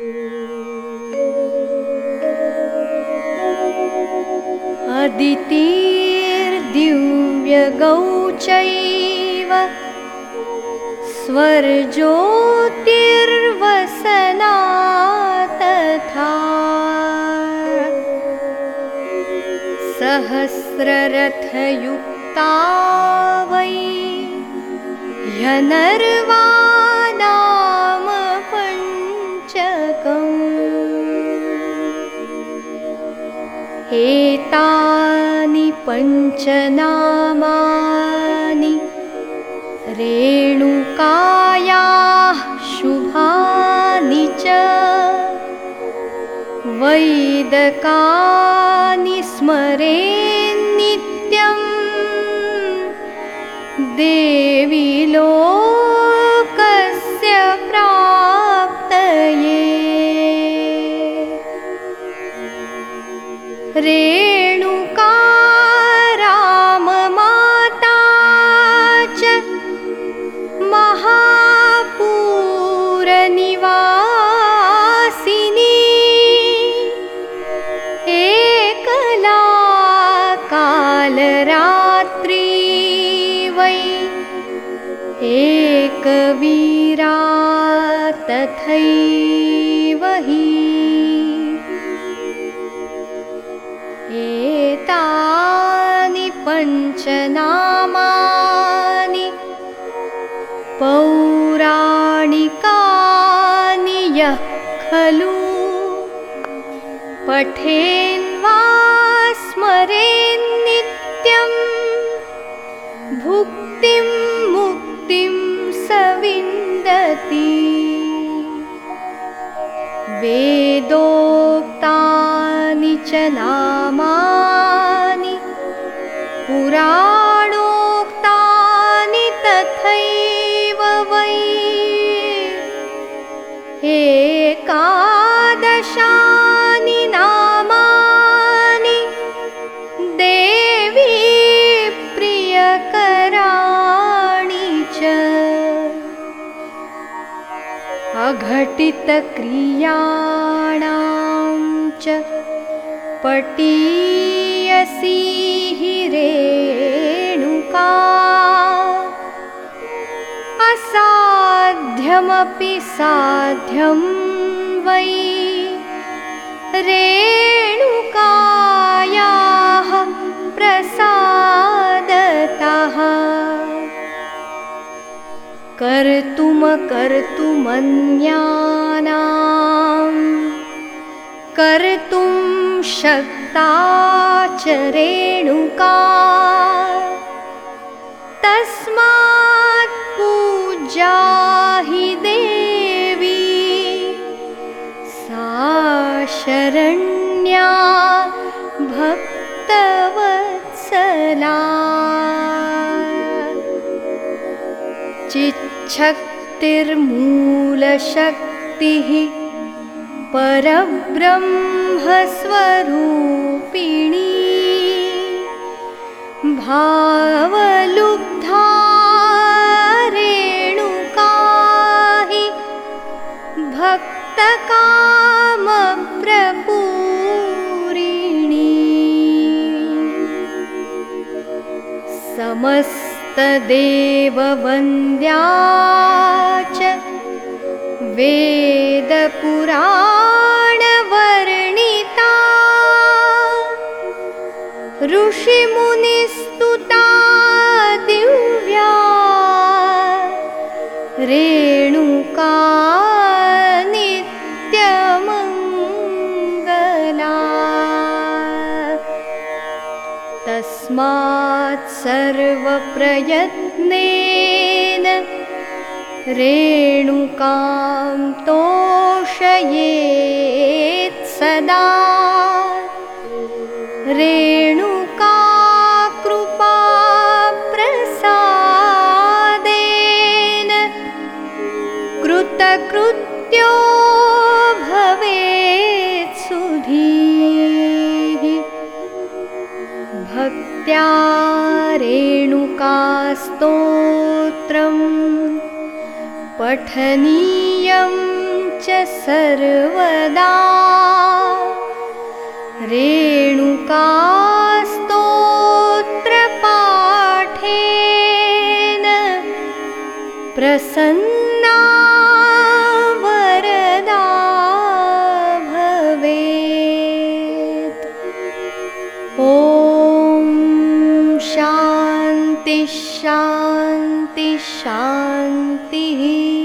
अदितिर्दिव्यगौचैव स्वर्ज्योतिर्वसना तथा सहस्ररथयुक्ता वै ह्यनर्वानाम पञ्चनामानि रेणुकायाः शुभानि च वैदकानि स्मरे नित्यम् देवी लोकस्य प्राप्तये। रेणुका एतानि पञ्चनामानि पौराणिकानि यः खलु पठेन्वा स्मरेन्नित्यं भुक्तिं मुक्तिं स विन्दति वेदोक्तानि च नामानि पुराणोक्तानि तथैव वै। एकादशानि अघटितक्रियाणां च पटीयसी हि रेणुका असाध्यमपि साध्यं वै कर्तुमकर्तुमन्यानां कर्तुं शक्ता च रेणुका। तस्मात् पूजा हि देवी। सा शरण्या चिच्छक्तिर्मूलशक्तिः परब्रह्मस्वरूपिणी। भावलुब्धा रेणुका हि भक्तकामप्रपूरिणी समस्तदेववन्द्या च वेदपुराणवर्णिता ऋषिमुनिस्तुता दिव्या रेणुका तस्मात् सर्वप्रयत्नेन रेणुकां तोषयेत् सदा। रेणुका कृपा प्रसादेन कृतकृत्यो भवेत् भक्त्या रेणुकास्तोत्रम्। पठनीयं च सर्वदा। रेणुकास्तोत्रपाठेन प्रसन्ना शांति शान्तिः